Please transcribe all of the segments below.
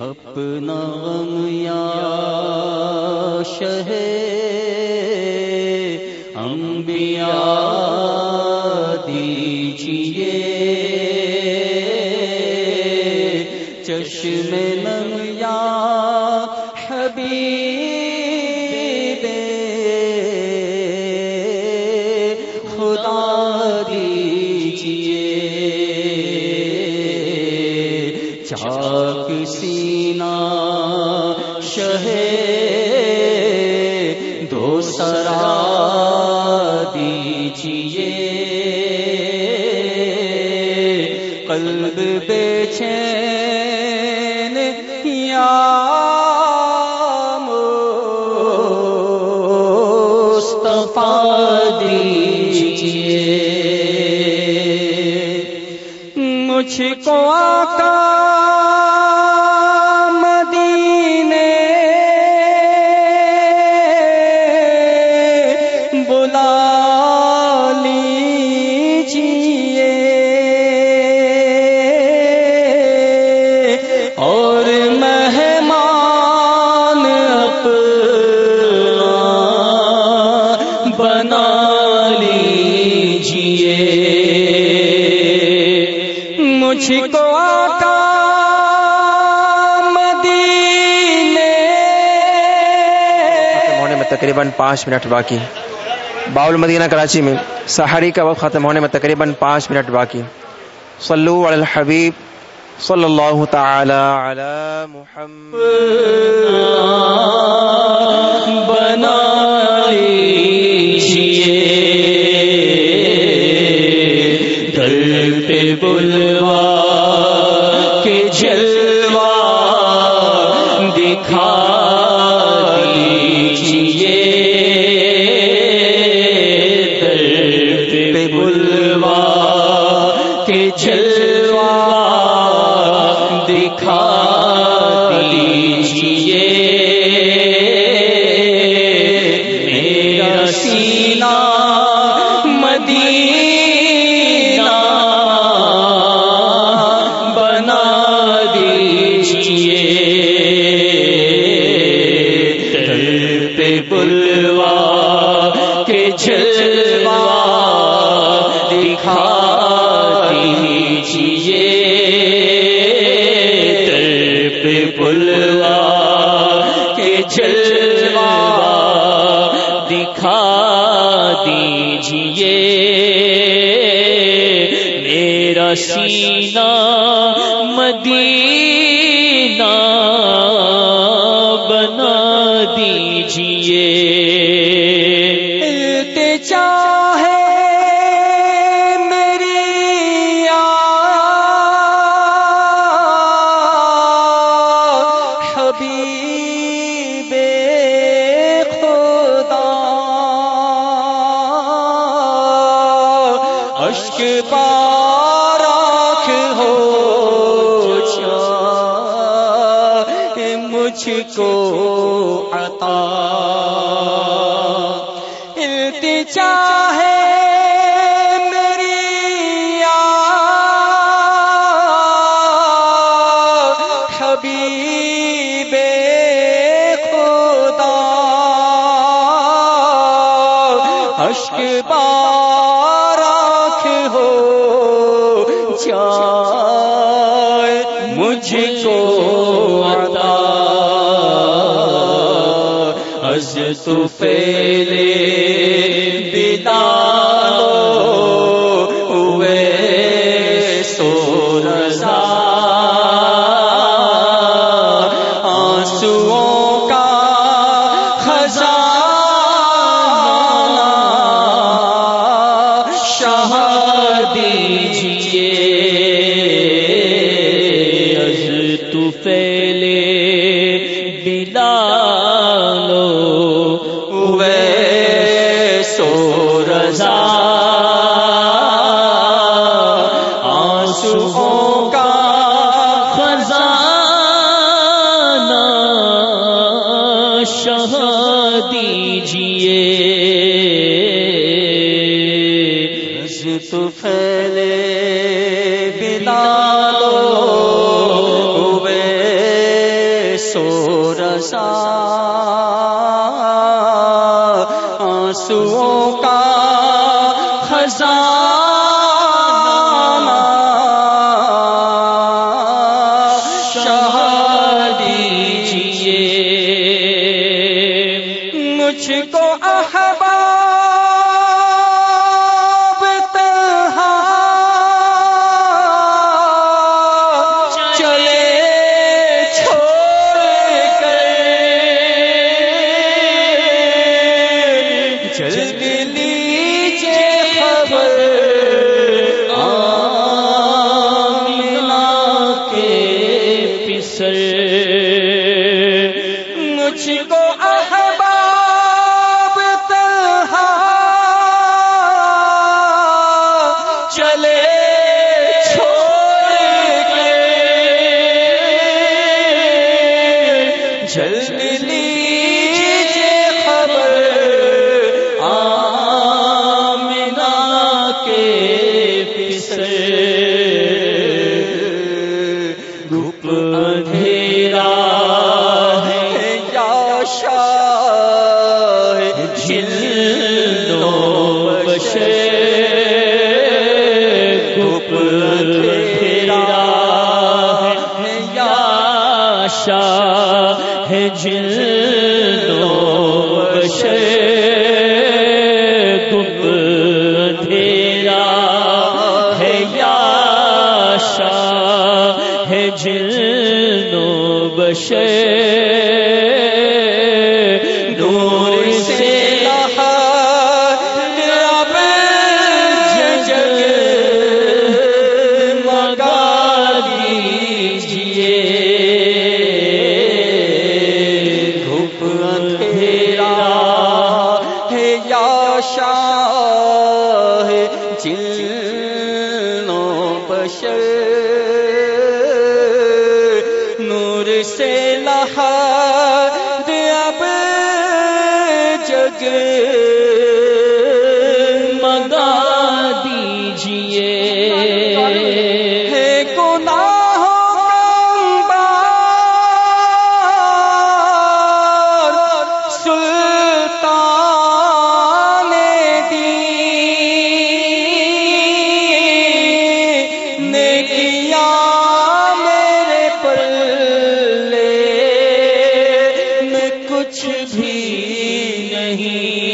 اپنا غم یا شہ انبیاء دیجیے چشم نم یا حبیب شین یا مصطفیٰ دیجیے۔ مجھ کو آقا مجھ کو آقا مدینے ہونے میں تقریباً پانچ منٹ باقی۔ باول مدینہ کراچی میں سحری کا وقت ختم ہونے میں تقریباً پانچ منٹ باقی۔ صلو علی الحبیب صلی اللہ تعالی علی محمد۔ بنا پہ بلوا دکھا سینہ مدینہ مجھ کو عطا۔ التجا ہے میری حبیب خدا۔ اشک بارک ہو۔ جائے مجھ کو۔ از تو فیلے بدالو لالو وے سو رسا آنسو کا خزانہ شاہ دیجیے مجھ کو ہے۔ دھوپ پھیرا ہے یا شاہ ہے جن لو دھوپ پھیرا ہے یا لہا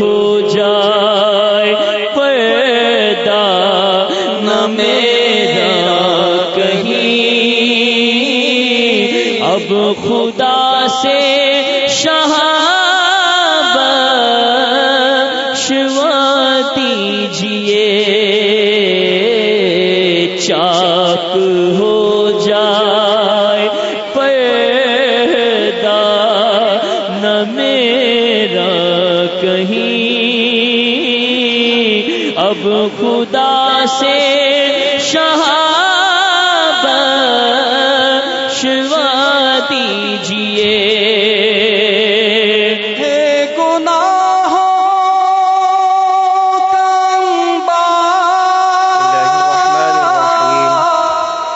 ہو جائے پیدا نہ میرا کہیں۔ اب خدا سے شاہ شو دیجیے خدا